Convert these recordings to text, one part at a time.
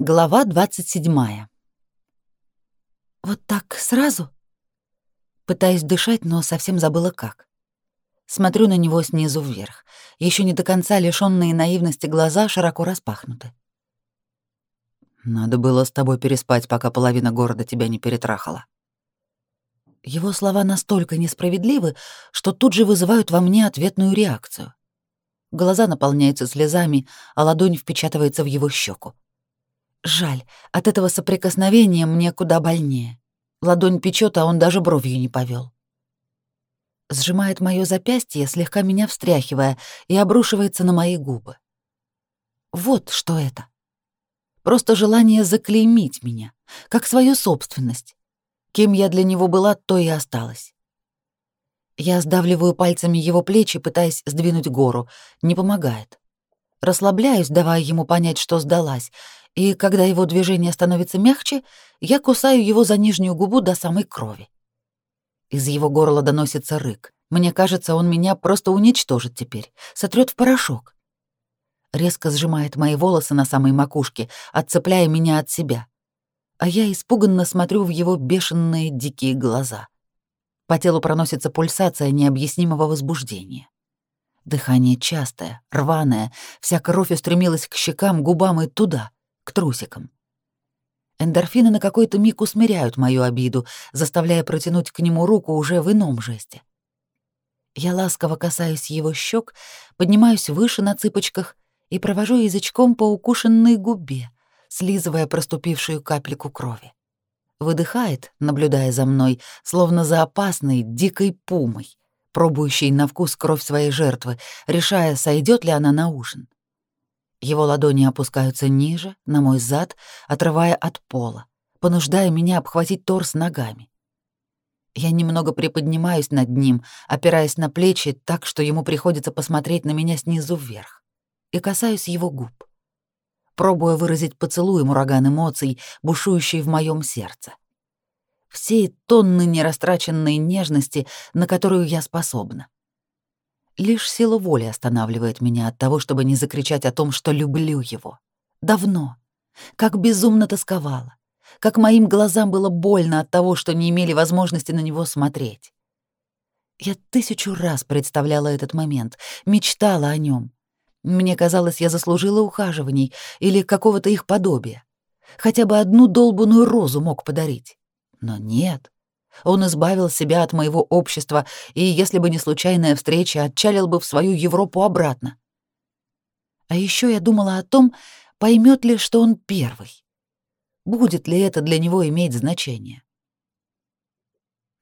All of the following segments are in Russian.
Глава 27. Вот так сразу? Пытаюсь дышать, но совсем забыла как. Смотрю на него снизу вверх. Еще не до конца лишённые наивности глаза широко распахнуты. Надо было с тобой переспать, пока половина города тебя не перетрахала. Его слова настолько несправедливы, что тут же вызывают во мне ответную реакцию. Глаза наполняются слезами, а ладонь впечатывается в его щеку. Жаль, от этого соприкосновения мне куда больнее. Ладонь печет, а он даже бровью не повел. Сжимает мое запястье, слегка меня встряхивая, и обрушивается на мои губы. Вот что это. Просто желание заклеймить меня, как свою собственность. Кем я для него была, то и осталась. Я сдавливаю пальцами его плечи, пытаясь сдвинуть гору. Не помогает. Расслабляюсь, давая ему понять, что сдалась, и когда его движение становится мягче, я кусаю его за нижнюю губу до самой крови. Из его горла доносится рык. Мне кажется, он меня просто уничтожит теперь, сотрет в порошок. Резко сжимает мои волосы на самой макушке, отцепляя меня от себя. А я испуганно смотрю в его бешеные дикие глаза. По телу проносится пульсация необъяснимого возбуждения. Дыхание частое, рваное, вся кровь устремилась к щекам, губам и туда — к трусикам. Эндорфины на какой-то миг усмиряют мою обиду, заставляя протянуть к нему руку уже в ином жесте. Я ласково касаюсь его щек, поднимаюсь выше на цыпочках и провожу язычком по укушенной губе, слизывая проступившую капельку крови. Выдыхает, наблюдая за мной, словно за опасной, дикой пумой, пробующей на вкус кровь своей жертвы, решая, сойдет ли она на ужин. Его ладони опускаются ниже, на мой зад, отрывая от пола, понуждая меня обхватить торс ногами. Я немного приподнимаюсь над ним, опираясь на плечи так, что ему приходится посмотреть на меня снизу вверх, и касаюсь его губ, пробуя выразить поцелуем ураган эмоций, бушующий в моем сердце. Все тонны нерастраченной нежности, на которую я способна. Лишь сила воли останавливает меня от того, чтобы не закричать о том, что люблю его. Давно. Как безумно тосковала. Как моим глазам было больно от того, что не имели возможности на него смотреть. Я тысячу раз представляла этот момент, мечтала о нем. Мне казалось, я заслужила ухаживаний или какого-то их подобия. Хотя бы одну долбанную розу мог подарить. Но нет. Он избавил себя от моего общества, и, если бы не случайная встреча, отчалил бы в свою Европу обратно. А еще я думала о том, поймет ли, что он первый. Будет ли это для него иметь значение?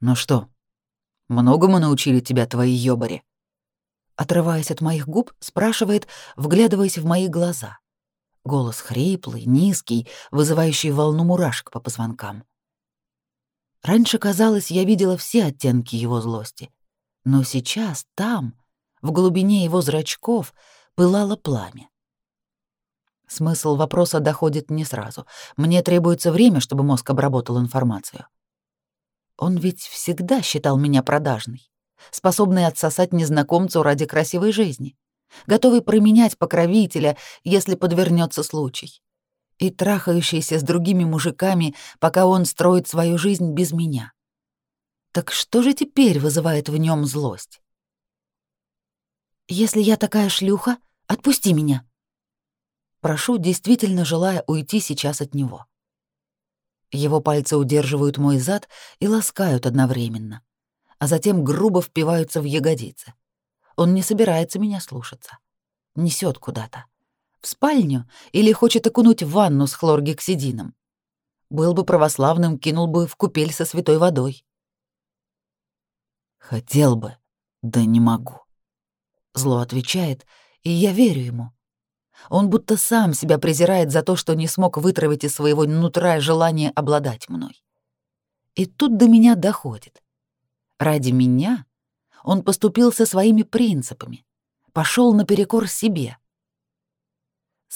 «Ну что, многому научили тебя твои ёбари?» Отрываясь от моих губ, спрашивает, вглядываясь в мои глаза. Голос хриплый, низкий, вызывающий волну мурашек по позвонкам. Раньше, казалось, я видела все оттенки его злости. Но сейчас там, в глубине его зрачков, пылало пламя. Смысл вопроса доходит не сразу. Мне требуется время, чтобы мозг обработал информацию. Он ведь всегда считал меня продажной, способной отсосать незнакомцу ради красивой жизни, готовый променять покровителя, если подвернется случай и трахающийся с другими мужиками, пока он строит свою жизнь без меня. Так что же теперь вызывает в нем злость? Если я такая шлюха, отпусти меня. Прошу, действительно желая уйти сейчас от него. Его пальцы удерживают мой зад и ласкают одновременно, а затем грубо впиваются в ягодицы. Он не собирается меня слушаться. Несет куда-то. В спальню или хочет окунуть в ванну с хлоргексидином? Был бы православным, кинул бы в купель со святой водой. Хотел бы, да не могу. Зло отвечает, и я верю ему. Он будто сам себя презирает за то, что не смог вытравить из своего нутра желание обладать мной. И тут до меня доходит. Ради меня он поступил со своими принципами, пошел наперекор себе.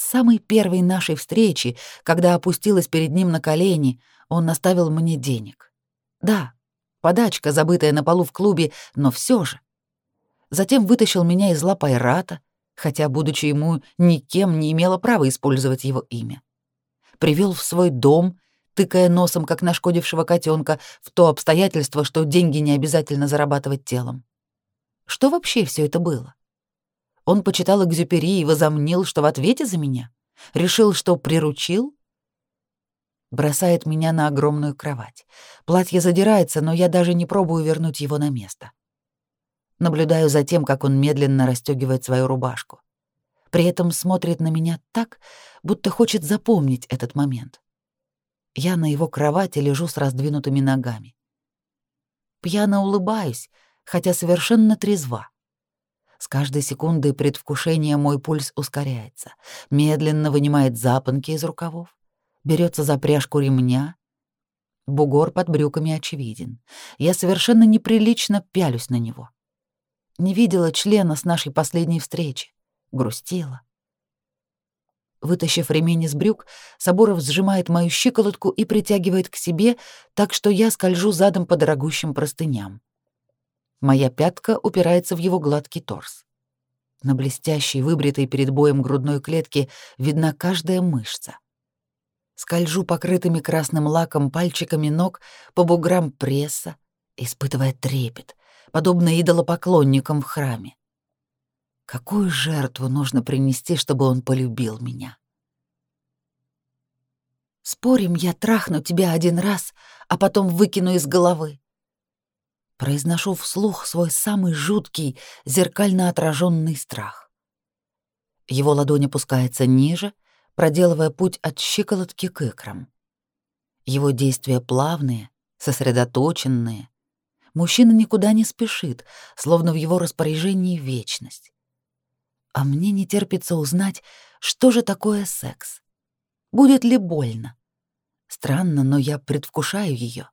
С самой первой нашей встречи, когда опустилась перед ним на колени, он наставил мне денег. Да, подачка, забытая на полу в клубе, но все же. Затем вытащил меня из лап Айрата, хотя, будучи ему никем, не имела права использовать его имя. привел в свой дом, тыкая носом, как нашкодившего котенка, в то обстоятельство, что деньги не обязательно зарабатывать телом. Что вообще все это было? Он почитал Экзюпери и возомнил, что в ответе за меня. Решил, что приручил? Бросает меня на огромную кровать. Платье задирается, но я даже не пробую вернуть его на место. Наблюдаю за тем, как он медленно расстегивает свою рубашку. При этом смотрит на меня так, будто хочет запомнить этот момент. Я на его кровати лежу с раздвинутыми ногами. Пьяно улыбаюсь, хотя совершенно трезва. С каждой секундой предвкушения мой пульс ускоряется, медленно вынимает запонки из рукавов, берется за пряжку ремня. Бугор под брюками очевиден. Я совершенно неприлично пялюсь на него. Не видела члена с нашей последней встречи. Грустила. Вытащив ремень из брюк, Соборов сжимает мою щиколотку и притягивает к себе, так что я скольжу задом по дорогущим простыням. Моя пятка упирается в его гладкий торс. На блестящей, выбритой перед боем грудной клетке видна каждая мышца. Скольжу покрытыми красным лаком пальчиками ног по буграм пресса, испытывая трепет, подобно идолопоклонникам в храме. Какую жертву нужно принести, чтобы он полюбил меня? Спорим, я трахну тебя один раз, а потом выкину из головы. Произношу вслух свой самый жуткий, зеркально отраженный страх. Его ладонь опускается ниже, проделывая путь от щиколотки к икрам. Его действия плавные, сосредоточенные. Мужчина никуда не спешит, словно в его распоряжении вечность. А мне не терпится узнать, что же такое секс. Будет ли больно? Странно, но я предвкушаю ее.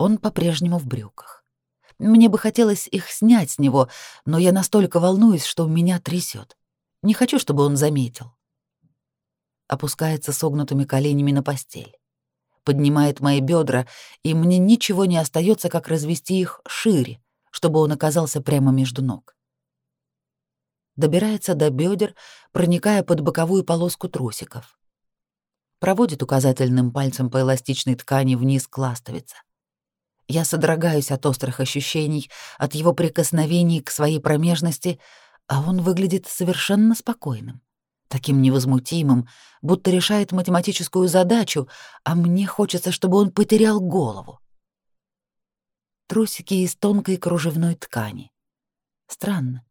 Он по-прежнему в брюках. Мне бы хотелось их снять с него, но я настолько волнуюсь, что меня трясет. Не хочу, чтобы он заметил. Опускается согнутыми коленями на постель. Поднимает мои бедра, и мне ничего не остается, как развести их шире, чтобы он оказался прямо между ног. Добирается до бедер, проникая под боковую полоску трусиков. Проводит указательным пальцем по эластичной ткани вниз к ластовице. Я содрогаюсь от острых ощущений, от его прикосновений к своей промежности, а он выглядит совершенно спокойным, таким невозмутимым, будто решает математическую задачу, а мне хочется, чтобы он потерял голову. Трусики из тонкой кружевной ткани. Странно.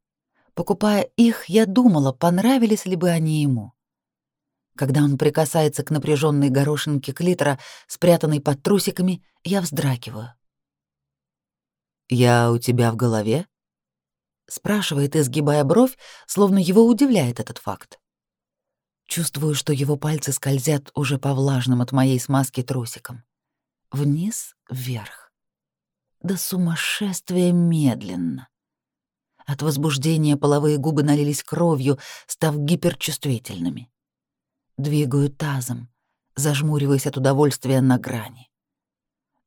Покупая их, я думала, понравились ли бы они ему. Когда он прикасается к напряженной горошинке клитора, спрятанной под трусиками, я вздрагиваю. «Я у тебя в голове?» Спрашивает, изгибая бровь, словно его удивляет этот факт. Чувствую, что его пальцы скользят уже по влажным от моей смазки трусикам. Вниз, вверх. До сумасшествия медленно. От возбуждения половые губы налились кровью, став гиперчувствительными. Двигаю тазом, зажмуриваясь от удовольствия на грани.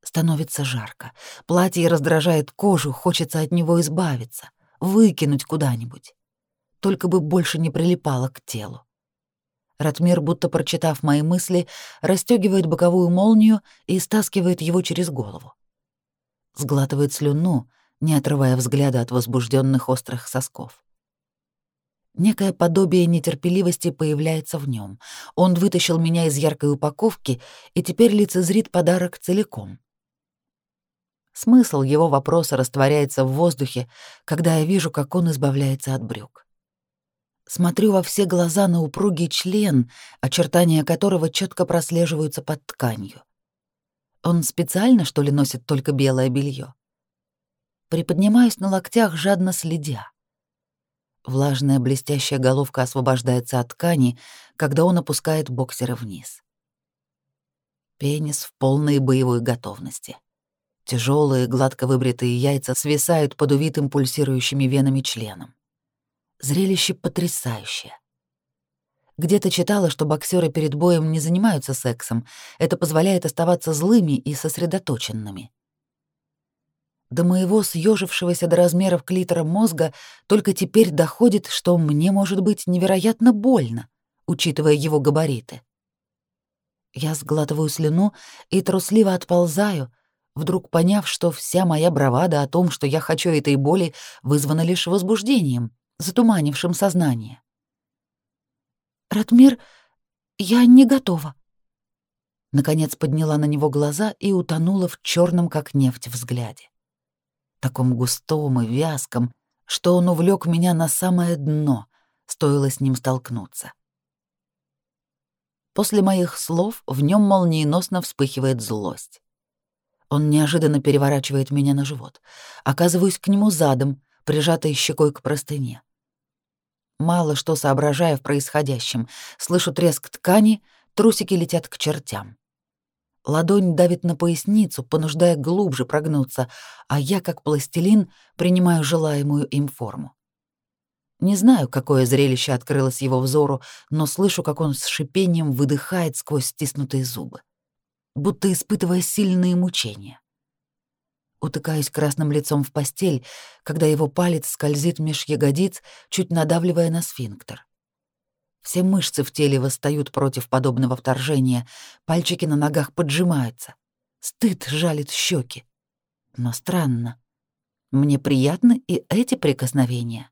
Становится жарко. Платье раздражает кожу, хочется от него избавиться, выкинуть куда-нибудь. Только бы больше не прилипало к телу. Ратмир, будто прочитав мои мысли, расстегивает боковую молнию и стаскивает его через голову. Сглатывает слюну, не отрывая взгляда от возбужденных острых сосков. Некое подобие нетерпеливости появляется в нем. Он вытащил меня из яркой упаковки и теперь лицезрит подарок целиком. Смысл его вопроса растворяется в воздухе, когда я вижу, как он избавляется от брюк. Смотрю во все глаза на упругий член, очертания которого четко прослеживаются под тканью. Он специально, что ли, носит только белое белье? Приподнимаюсь на локтях, жадно следя. Влажная блестящая головка освобождается от ткани, когда он опускает боксера вниз. Пенис в полной боевой готовности. Тяжелые, гладко выбритые яйца свисают под увитым пульсирующими венами членом. Зрелище потрясающее. Где-то читала, что боксеры перед боем не занимаются сексом. Это позволяет оставаться злыми и сосредоточенными. До моего съежившегося до размеров клитора мозга только теперь доходит, что мне может быть невероятно больно, учитывая его габариты. Я сглатываю слюну и трусливо отползаю, вдруг поняв, что вся моя бравада о том, что я хочу этой боли, вызвана лишь возбуждением, затуманившим сознание. «Ратмир, я не готова». Наконец подняла на него глаза и утонула в черном, как нефть, взгляде. Таком густом и вязком, что он увлек меня на самое дно, стоило с ним столкнуться. После моих слов в нем молниеносно вспыхивает злость. Он неожиданно переворачивает меня на живот. Оказываюсь к нему задом, прижатой щекой к простыне. Мало что соображая в происходящем, слышу треск ткани, трусики летят к чертям. Ладонь давит на поясницу, понуждая глубже прогнуться, а я, как пластилин, принимаю желаемую им форму. Не знаю, какое зрелище открылось его взору, но слышу, как он с шипением выдыхает сквозь стиснутые зубы, будто испытывая сильные мучения. Утыкаюсь красным лицом в постель, когда его палец скользит меж ягодиц, чуть надавливая на сфинктер. Все мышцы в теле восстают против подобного вторжения, пальчики на ногах поджимаются. Стыд жалит щеки. Но странно. Мне приятны и эти прикосновения.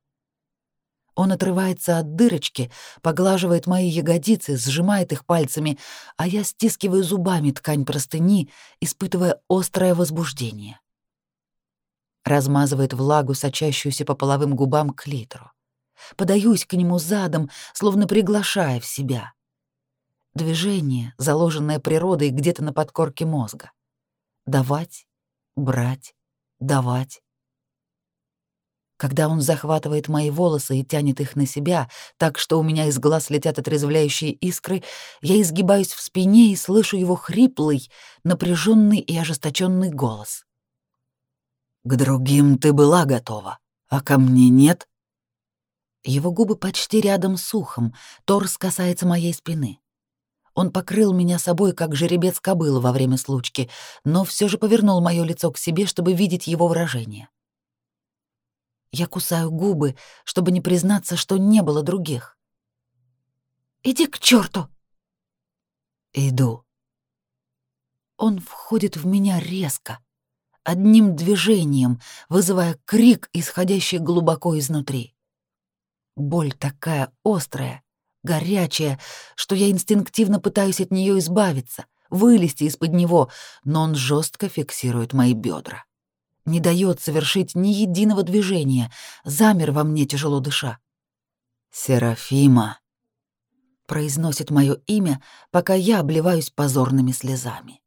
Он отрывается от дырочки, поглаживает мои ягодицы, сжимает их пальцами, а я стискиваю зубами ткань простыни, испытывая острое возбуждение. Размазывает влагу, сочащуюся по половым губам к литру. Подаюсь к нему задом, словно приглашая в себя. Движение, заложенное природой где-то на подкорке мозга. Давать, брать, давать, когда он захватывает мои волосы и тянет их на себя, так что у меня из глаз летят отрезвляющие искры, я изгибаюсь в спине и слышу его хриплый, напряженный и ожесточенный голос. «К другим ты была готова, а ко мне нет?» Его губы почти рядом с ухом, торс касается моей спины. Он покрыл меня собой, как жеребец кобылы во время случки, но все же повернул мое лицо к себе, чтобы видеть его выражение. Я кусаю губы, чтобы не признаться, что не было других. «Иди к черту! «Иду». Он входит в меня резко, одним движением, вызывая крик, исходящий глубоко изнутри. Боль такая острая, горячая, что я инстинктивно пытаюсь от нее избавиться, вылезти из-под него, но он жестко фиксирует мои бедра не дает совершить ни единого движения, замер во мне, тяжело дыша. «Серафима», — произносит мое имя, пока я обливаюсь позорными слезами.